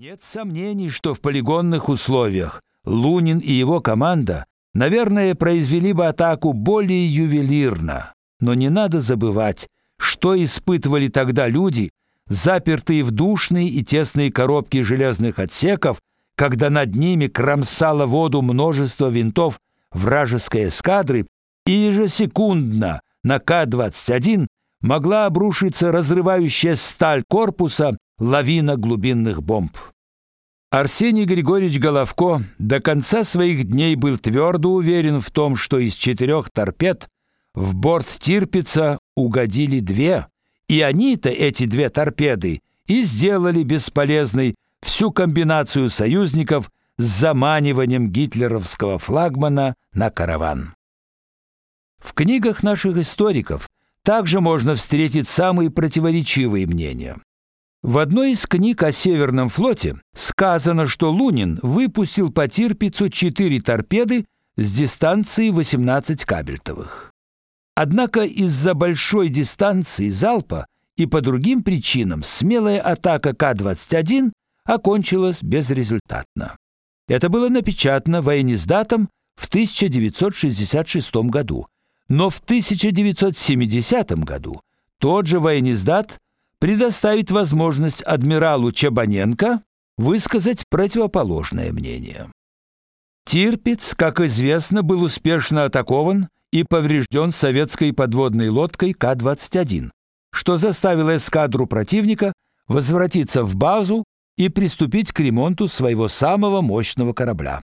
Нет сомнений, что в полигонных условиях Лунин и его команда, наверное, произвели бы атаку более ювелирно. Но не надо забывать, что испытывали тогда люди, запертые в душные и тесные коробки железных отсеков, когда над ними кромсало воду множество винтов вражеской эскадры, и ежесекундно на К-21 могла обрушиться разрывающая сталь корпуса лавина глубинных бомб. Арсений Григорьевич Головко до конца своих дней был твердо уверен в том, что из четырех торпед в борт Тирпица угодили две, и они-то эти две торпеды и сделали бесполезной всю комбинацию союзников с заманиванием гитлеровского флагмана на караван. В книгах наших историков также можно встретить самые противоречивые мнения. В одной из книг о Северном флоте сказано, что Лунин выпустил по Тирпицу четыре торпеды с дистанции 18 кабельтовых. Однако из-за большой дистанции залпа и по другим причинам смелая атака К-21 окончилась безрезультатно. Это было напечатано воениздатом в 1966 году, но в 1970 году тот же воениздат предоставит возможность адмиралу Чабаненко высказать противоположное мнение. Тирпиц, как известно, был успешно атакован и поврежден советской подводной лодкой К-21, что заставило эскадру противника возвратиться в базу и приступить к ремонту своего самого мощного корабля.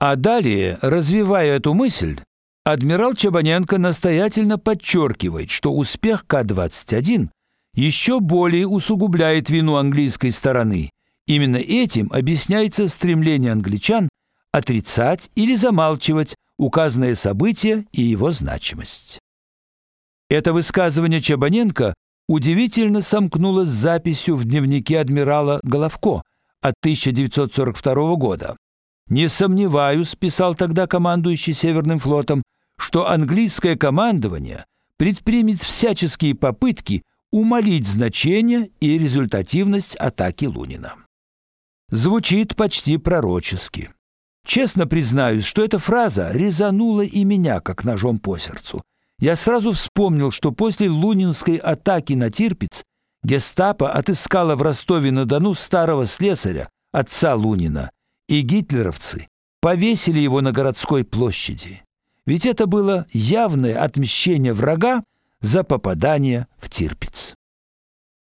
А далее, развивая эту мысль, адмирал Чабаненко настоятельно подчеркивает, что успех К-21 еще более усугубляет вину английской стороны. Именно этим объясняется стремление англичан отрицать или замалчивать указанное событие и его значимость. Это высказывание Чабаненко удивительно сомкнулось с записью в дневнике адмирала Головко от 1942 года. Не сомневаюсь, писал тогда командующий Северным флотом, что английское командование предпримет всяческие попытки умалить значение и результативность атаки Лунина. Звучит почти пророчески. Честно признаюсь, что эта фраза резанула и меня как ножом по сердцу. Я сразу вспомнил, что после лунинской атаки на Тирпиц Гестапо отыскало в Ростове-на-Дону старого слесаря, отца Лунина, и гитлеровцы повесили его на городской площади. Ведь это было явное отмщение врага за попадание в Тирпиц.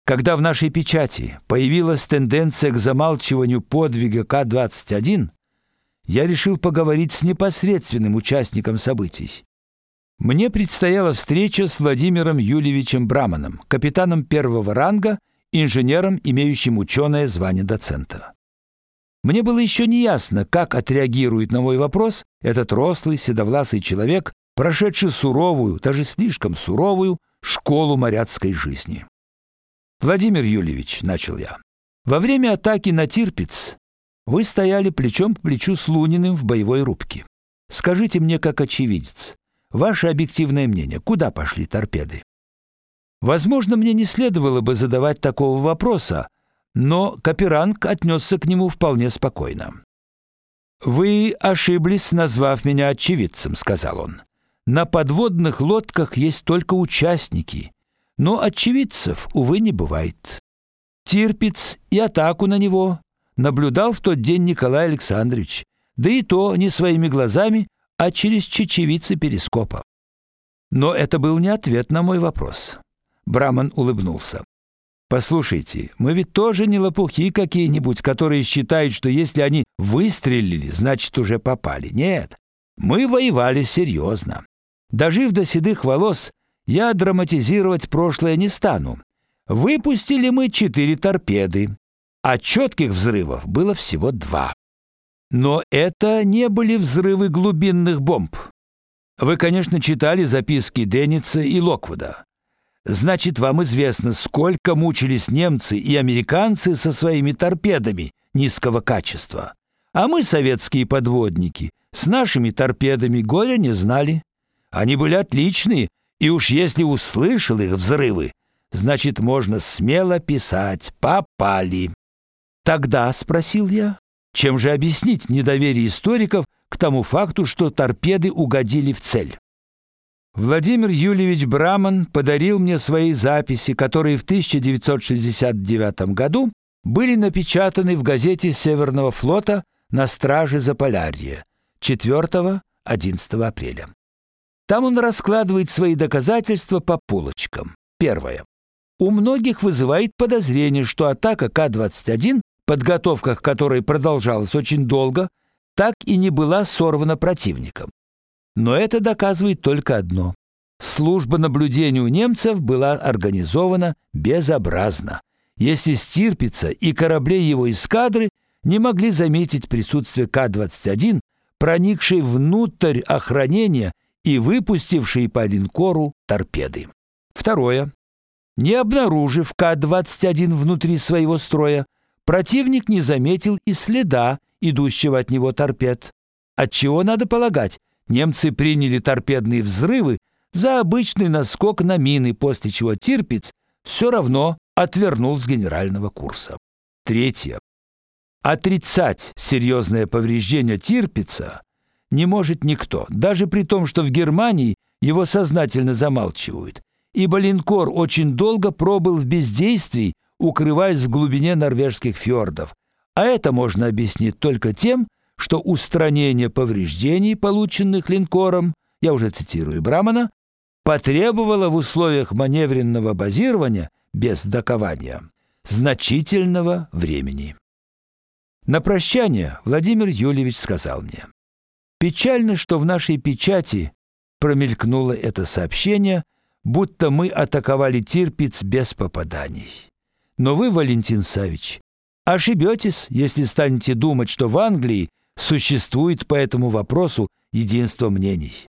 Когда в нашей печати появилась тенденция к замалчиванию подвига К-21, я решил поговорить с непосредственным участником событий. Мне предстояла встреча с Владимиром Юльевичем Браманом, капитаном первого ранга, инженером, имеющим ученое звание доцента. Мне было еще не ясно, как отреагирует на мой вопрос этот рослый, седовласый человек, прошедший суровую, даже слишком суровую школу моряцкой жизни. Владимир Юльевич, начал я. Во время атаки на Тирпиц вы стояли плечом к плечу с Луниным в боевой рубке. Скажите мне, как очевидец, ваше объективное мнение, куда пошли торпеды? Возможно, мне не следовало бы задавать такого вопроса, но Каперанг отнесся к нему вполне спокойно. Вы ошиблись, назвав меня очевидцем, сказал он. На подводных лодках есть только участники, но очевидцев увы не бывает. Тирпиц и атаку на него наблюдал в тот день Николай Александрович, да и то не своими глазами, а через чечевицы перископа. Но это был не ответ на мой вопрос. Браман улыбнулся. Послушайте, мы ведь тоже не лопухи какие-нибудь, которые считают, что если они выстрелили, значит уже попали. Нет. Мы воевали серьезно. Дожив до седых волос, я драматизировать прошлое не стану. Выпустили мы четыре торпеды, а четких взрывов было всего два. Но это не были взрывы глубинных бомб. Вы, конечно, читали записки Денниса и Локвуда. Значит, вам известно, сколько мучились немцы и американцы со своими торпедами низкого качества. А мы, советские подводники, с нашими торпедами горя не знали. Они были отличные, и уж если услышал их взрывы, значит, можно смело писать «попали». Тогда спросил я, чем же объяснить недоверие историков к тому факту, что торпеды угодили в цель? Владимир Юльевич Браман подарил мне свои записи, которые в 1969 году были напечатаны в газете Северного флота на страже Заполярья 4-11 апреля. Там он раскладывает свои доказательства по полочкам. Первое. У многих вызывает подозрение, что атака К-21, подготовка к которой продолжалась очень долго, так и не была сорвана противником. Но это доказывает только одно. Служба наблюдения у немцев была организована безобразно. Если Стирпица и корабли его эскадры не могли заметить присутствие К-21, проникшей внутрь охранения и выпустившей по линкору торпеды. Второе. Не обнаружив К-21 внутри своего строя, противник не заметил и следа идущего от него торпед. Отчего надо полагать, немцы приняли торпедные взрывы за обычный наскок на мины, после чего Тирпиц все равно отвернул с генерального курса. Третье. Отрицать серьезное повреждение Тирпица не может никто, даже при том, что в Германии его сознательно замалчивают, ибо линкор очень долго пробыл в бездействии, укрываясь в глубине норвежских фьордов. А это можно объяснить только тем, что устранение повреждений, полученных линкором, я уже цитирую Брамана, потребовало в условиях маневренного базирования без докования значительного времени. На прощание Владимир Юльевич сказал мне: "Печально, что в нашей печати промелькнуло это сообщение, будто мы атаковали Тирпиц без попаданий. Но вы, Валентин Савич, ошибетесь, если станете думать, что в Англии существует по этому вопросу единство мнений.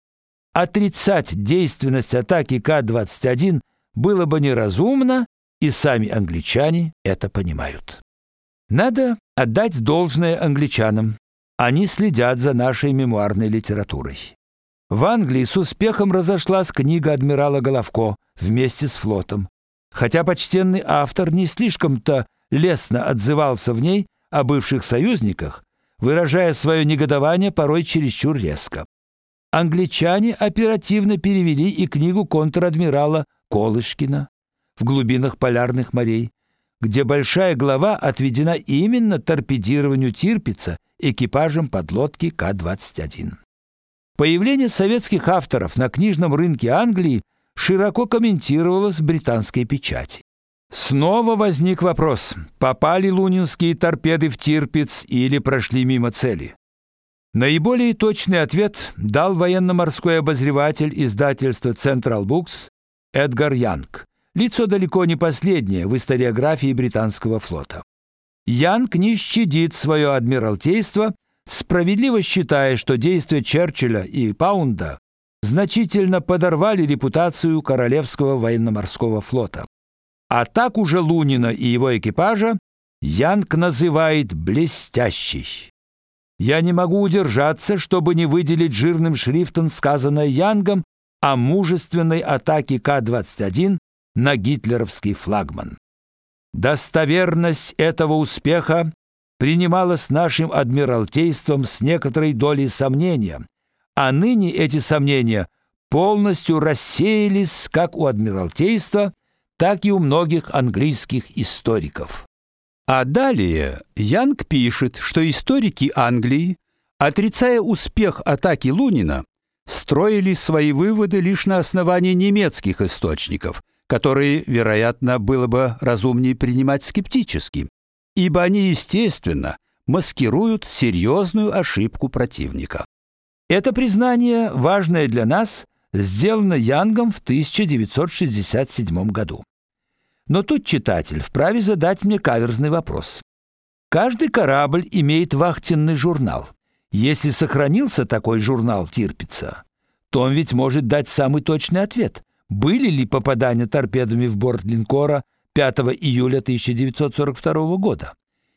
Отрицать действенность атаки К-21 было бы неразумно, и сами англичане это понимают. Надо отдать должное англичанам. Они следят за нашей мемуарной литературой. В Англии с успехом разошлась книга адмирала Головко вместе с флотом. Хотя почтенный автор не слишком-то лестно отзывался в ней о бывших союзниках, выражая свое негодование порой чересчур резко. Англичане оперативно перевели и книгу контр-адмирала Колышкина в глубинах полярных морей, где большая глава отведена именно торпедированию Тирпица экипажем подлодки К-21. Появление советских авторов на книжном рынке Англии широко комментировалось в британской печати. Снова возник вопрос: попали лунинские торпеды в Тирпиц или прошли мимо цели? Наиболее точный ответ дал военно-морской обозреватель издательства Central Books Эдгар Янг лицо далеко не последнее в историографии британского флота. Янг не щадит свое адмиралтейство, справедливо считая, что действия Черчилля и Паунда значительно подорвали репутацию королевского военно-морского флота. Атаку же Лунина и его экипажа Янг называет блестящей. Я не могу удержаться, чтобы не выделить жирным шрифтом сказанное Янгом о мужественной атаке К-21 на гитлеровский флагман. Достоверность этого успеха принималась нашим адмиралтейством с некоторой долей сомнения, а ныне эти сомнения полностью рассеялись как у адмиралтейства, так и у многих английских историков. А далее Янг пишет, что историки Англии, отрицая успех атаки Лунина, строили свои выводы лишь на основании немецких источников – которые, вероятно, было бы разумнее принимать скептически, ибо они, естественно, маскируют серьезную ошибку противника. Это признание, важное для нас, сделано Янгом в 1967 году. Но тут читатель вправе задать мне каверзный вопрос. Каждый корабль имеет вахтенный журнал. Если сохранился такой журнал Тирпица, то он ведь может дать самый точный ответ были ли попадания торпедами в борт линкора 5 июля 1942 года.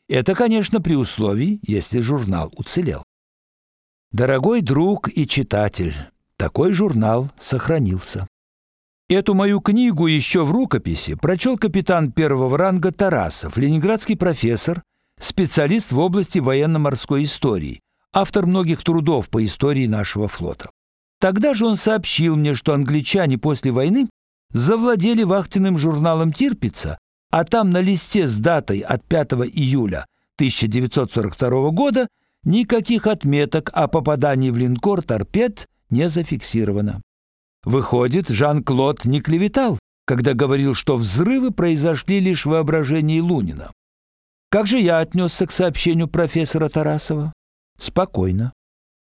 Это, конечно, при условии, если журнал уцелел. Дорогой друг и читатель, такой журнал сохранился. Эту мою книгу еще в рукописи прочел капитан первого ранга Тарасов, ленинградский профессор, специалист в области военно-морской истории, автор многих трудов по истории нашего флота. Тогда же он сообщил мне, что англичане после войны завладели вахтенным журналом Тирпица, а там на листе с датой от 5 июля 1942 года никаких отметок о попадании в линкор торпед не зафиксировано. Выходит, Жан-Клод не клеветал, когда говорил, что взрывы произошли лишь в воображении Лунина. Как же я отнесся к сообщению профессора Тарасова? Спокойно.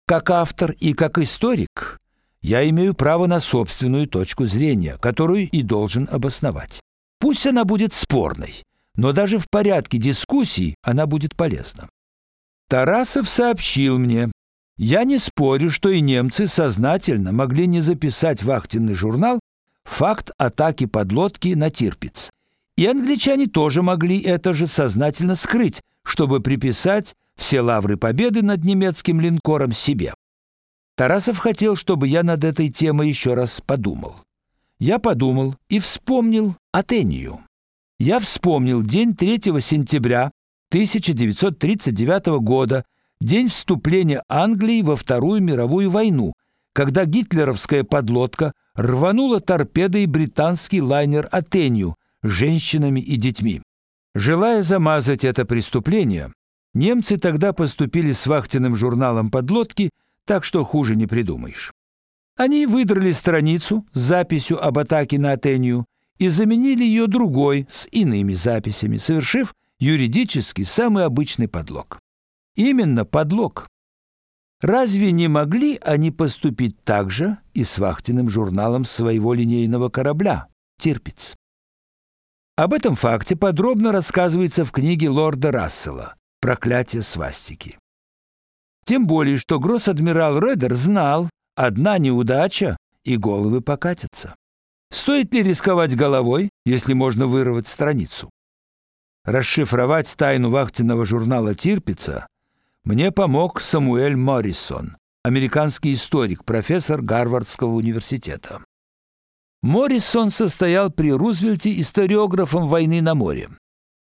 Как автор и как историк я имею право на собственную точку зрения, которую и должен обосновать. Пусть она будет спорной, но даже в порядке дискуссий она будет полезна. Тарасов сообщил мне, я не спорю, что и немцы сознательно могли не записать в вахтенный журнал факт атаки подлодки на Тирпиц. И англичане тоже могли это же сознательно скрыть, чтобы приписать все лавры победы над немецким линкором себе. Тарасов хотел, чтобы я над этой темой еще раз подумал. Я подумал и вспомнил Атению. Я вспомнил день 3 сентября 1939 года, день вступления Англии во Вторую мировую войну, когда гитлеровская подлодка рванула торпедой британский лайнер Атению с женщинами и детьми. Желая замазать это преступление, немцы тогда поступили с вахтенным журналом подлодки, так что хуже не придумаешь. Они выдрали страницу с записью об атаке на Атению и заменили ее другой с иными записями, совершив юридически самый обычный подлог. Именно подлог. Разве не могли они поступить так же и с вахтенным журналом своего линейного корабля «Тирпиц»? Об этом факте подробно рассказывается в книге лорда Рассела «Проклятие свастики». Тем более, что гросс-адмирал Редер знал, одна неудача, и головы покатятся. Стоит ли рисковать головой, если можно вырвать страницу? Расшифровать тайну вахтенного журнала Тирпица мне помог Самуэль Моррисон, американский историк, профессор Гарвардского университета. Моррисон состоял при Рузвельте историографом войны на море.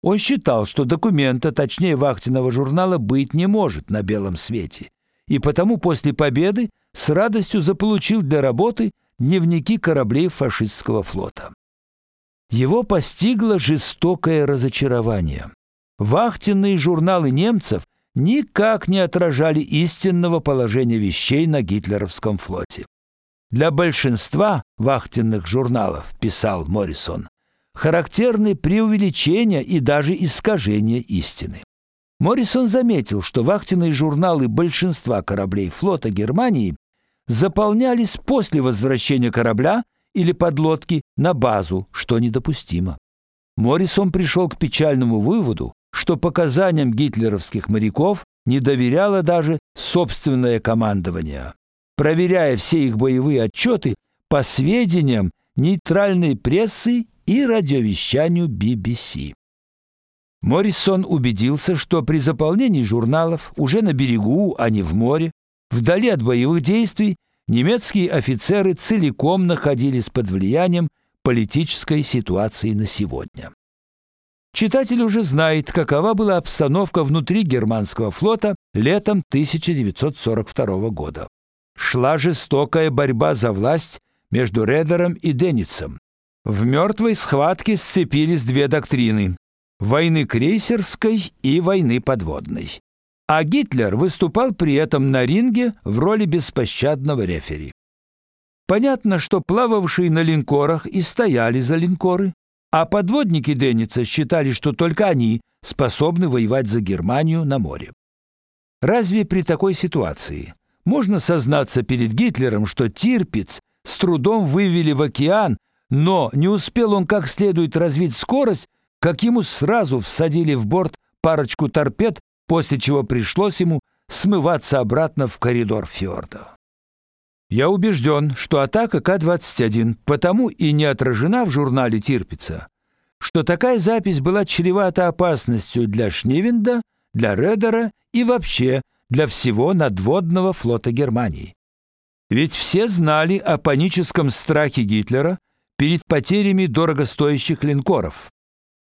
Он считал, что документа, точнее вахтенного журнала, быть не может на белом свете, и потому после победы с радостью заполучил для работы дневники кораблей фашистского флота. Его постигло жестокое разочарование. Вахтенные журналы немцев никак не отражали истинного положения вещей на гитлеровском флоте. Для большинства вахтенных журналов, писал Моррисон, характерны преувеличения и даже искажения истины. Моррисон заметил, что вахтенные журналы большинства кораблей флота Германии заполнялись после возвращения корабля или подлодки на базу, что недопустимо. Моррисон пришел к печальному выводу, что показаниям гитлеровских моряков не доверяло даже собственное командование, проверяя все их боевые отчеты по сведениям нейтральной прессы и радиовещанию BBC. Моррисон убедился, что при заполнении журналов уже на берегу, а не в море, вдали от боевых действий, немецкие офицеры целиком находились под влиянием политической ситуации на сегодня. Читатель уже знает, какова была обстановка внутри германского флота летом 1942 года. Шла жестокая борьба за власть между Редером и Деницем. В мертвой схватке сцепились две доктрины – войны крейсерской и войны подводной. А Гитлер выступал при этом на ринге в роли беспощадного рефери. Понятно, что плававшие на линкорах и стояли за линкоры, а подводники Денница считали, что только они способны воевать за Германию на море. Разве при такой ситуации можно сознаться перед Гитлером, что Тирпиц с трудом вывели в океан, но не успел он как следует развить скорость, как ему сразу всадили в борт парочку торпед, после чего пришлось ему смываться обратно в коридор фьорда. Я убежден, что атака К-21 потому и не отражена в журнале Тирпица, что такая запись была чревата опасностью для Шнивенда, для Редера и вообще для всего надводного флота Германии. Ведь все знали о паническом страхе Гитлера перед потерями дорогостоящих линкоров.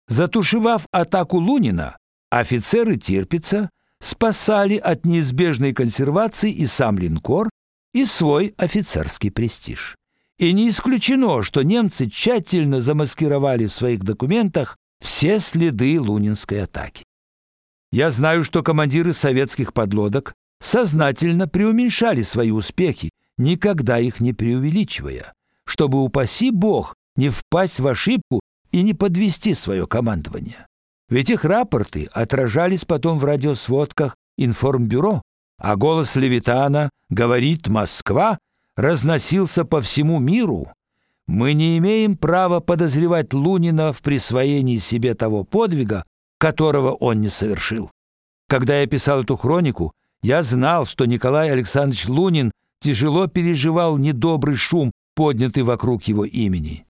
Затушевав атаку Лунина, Офицеры Тирпица спасали от неизбежной консервации и сам линкор, и свой офицерский престиж. И не исключено, что немцы тщательно замаскировали в своих документах все следы лунинской атаки. Я знаю, что командиры советских подлодок сознательно преуменьшали свои успехи, никогда их не преувеличивая, чтобы упаси бог не впасть в ошибку и не подвести свое командование. Ведь их рапорты отражались потом в радиосводках информбюро, а голос Левитана говорит Москва разносился по всему миру. Мы не имеем права подозревать Лунина в присвоении себе того подвига, которого он не совершил. Когда я писал эту хронику, я знал, что Николай Александрович Лунин тяжело переживал недобрый шум, поднятый вокруг его имени.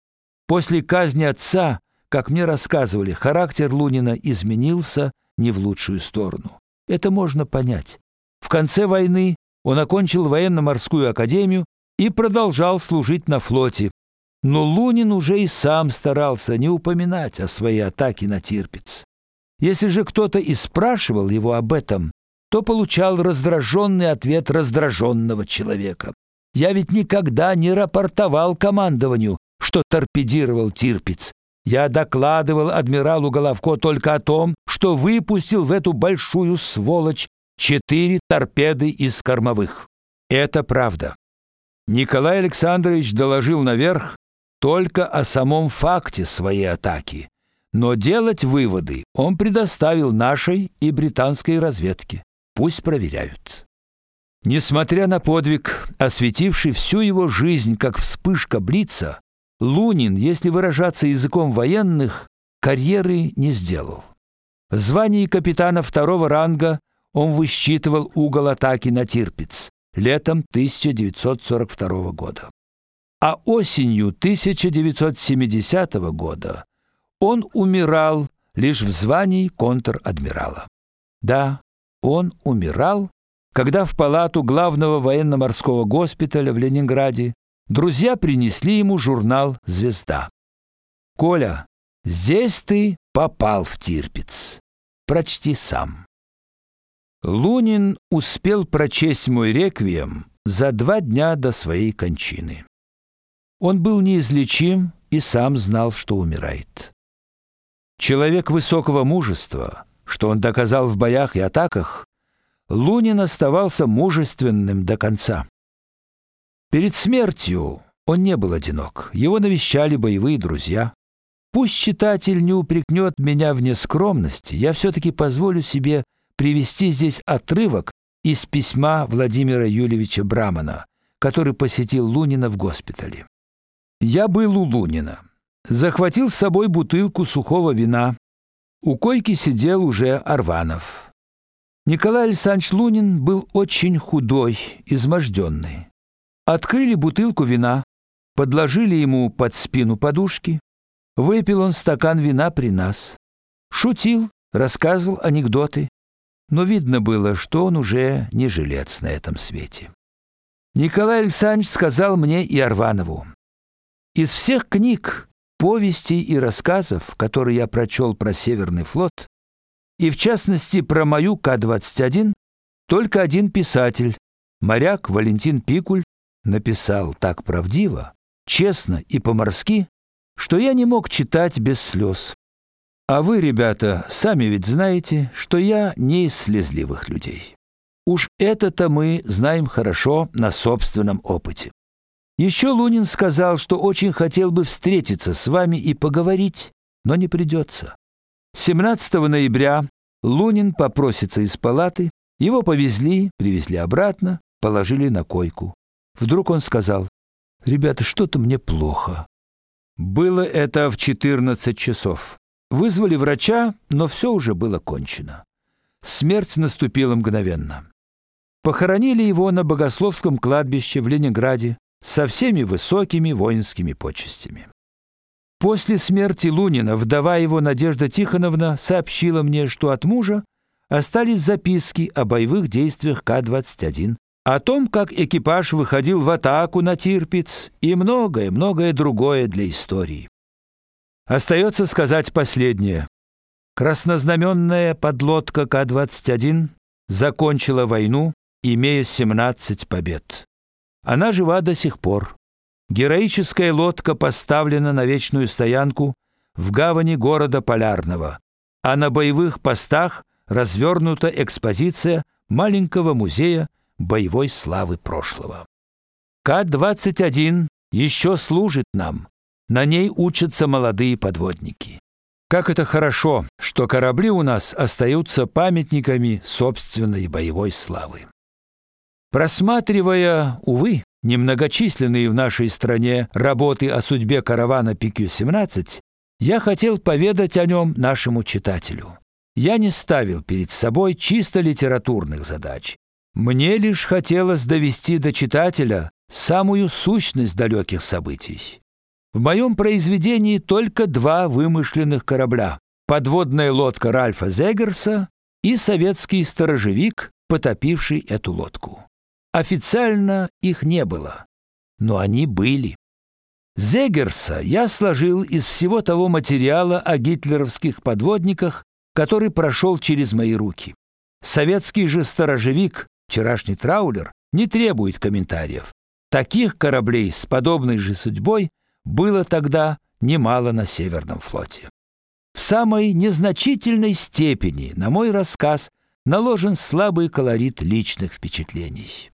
После казни отца, как мне рассказывали, характер Лунина изменился не в лучшую сторону. Это можно понять. В конце войны он окончил военно-морскую академию и продолжал служить на флоте. Но Лунин уже и сам старался не упоминать о своей атаке на Тирпиц. Если же кто-то и спрашивал его об этом, то получал раздраженный ответ раздраженного человека. Я ведь никогда не рапортовал командованию, что торпедировал Тирпиц. Я докладывал адмиралу Головко только о том, что выпустил в эту большую сволочь четыре торпеды из кормовых. Это правда. Николай Александрович доложил наверх только о самом факте своей атаки, но делать выводы он предоставил нашей и британской разведке. Пусть проверяют. Несмотря на подвиг, осветивший всю его жизнь как вспышка блица, Лунин, если выражаться языком военных, карьеры не сделал. В звании капитана второго ранга он высчитывал угол атаки на Тирпиц летом 1942 года. А осенью 1970 года он умирал лишь в звании контр-адмирала. Да, он умирал, когда в палату главного военно-морского госпиталя в Ленинграде друзья принесли ему журнал Звезда. Коля, здесь ты попал в Тирпиц. Прочти сам. Лунин успел прочесть мой реквием за два дня до своей кончины. Он был неизлечим и сам знал, что умирает. Человек высокого мужества, что он доказал в боях и атаках, Лунин оставался мужественным до конца. Перед смертью он не был одинок. Его навещали боевые друзья. Пусть читатель не упрекнет меня в нескромности, я все таки позволю себе привести здесь отрывок из письма Владимира Юльевича Брамана, который посетил Лунина в госпитале. Я был у Лунина. Захватил с собой бутылку сухого вина. У койки сидел уже Арванов. Николай Александрович Лунин был очень худой, изможденный. Открыли бутылку вина, подложили ему под спину подушки. Выпил он стакан вина при нас. Шутил, рассказывал анекдоты но видно было, что он уже не жилец на этом свете. Николай Александрович сказал мне и Арванову: "Из всех книг, повестей и рассказов, которые я прочел про Северный флот, и в частности про мою К-21, только один писатель, моряк Валентин Пикуль, написал так правдиво, честно и по-морски, что я не мог читать без слез. А вы, ребята, сами ведь знаете, что я не из слезливых людей. Уж это-то мы знаем хорошо на собственном опыте. Еще Лунин сказал, что очень хотел бы встретиться с вами и поговорить, но не придется. 17 ноября Лунин попросится из палаты, его повезли, привезли обратно, положили на койку. Вдруг он сказал: "Ребята, что-то мне плохо". Было это в 14 часов. Вызвали врача, но все уже было кончено. Смерть наступила мгновенно. Похоронили его на Богословском кладбище в Ленинграде со всеми высокими воинскими почестями. После смерти Лунина вдова его Надежда Тихоновна сообщила мне, что от мужа остались записки о боевых действиях К-21, о том, как экипаж выходил в атаку на Тирпиц и многое-многое другое для истории. Остается сказать последнее. Краснознаменная подлодка К-21 закончила войну, имея 17 побед. Она жива до сих пор. Героическая лодка поставлена на вечную стоянку в гавани города Полярного, а на боевых постах развернута экспозиция маленького музея боевой славы прошлого. К-21 еще служит нам. На ней учатся молодые подводники. Как это хорошо, что корабли у нас остаются памятниками собственной боевой славы. Просматривая, увы, немногочисленные в нашей стране работы о судьбе каравана PQ-17, я хотел поведать о нем нашему читателю. Я не ставил перед собой чисто литературных задач. Мне лишь хотелось довести до читателя самую сущность далеких событий. В моем произведении только два вымышленных корабля: подводная лодка Ральфа Зегерса и советский сторожевик, потопивший эту лодку. Официально их не было, но они были. Зегерса я сложил из всего того материала о гитлеровских подводниках, который прошел через мои руки. Советский же сторожевик, вчерашний траулер, не требует комментариев. Таких кораблей с подобной же судьбой было тогда немало на Северном флоте. В самой незначительной степени на мой рассказ наложен слабый колорит личных впечатлений.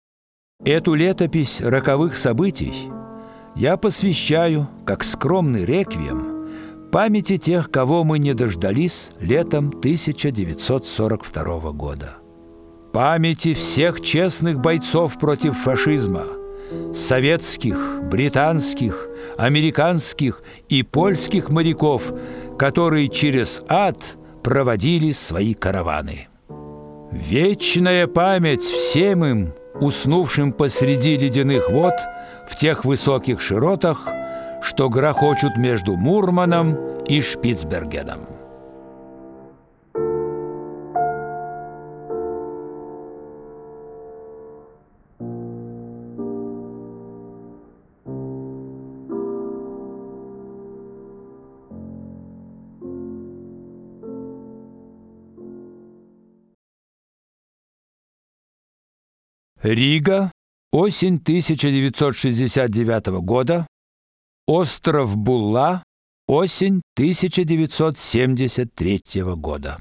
Эту летопись роковых событий я посвящаю, как скромный реквием, памяти тех, кого мы не дождались летом 1942 года. Памяти всех честных бойцов против фашизма – советских, британских, американских и польских моряков, которые через ад проводили свои караваны. Вечная память всем им, уснувшим посреди ледяных вод в тех высоких широтах, что грохочут между Мурманом и Шпицбергеном. Рига, осень 1969 года. Остров Булла, осень 1973 года.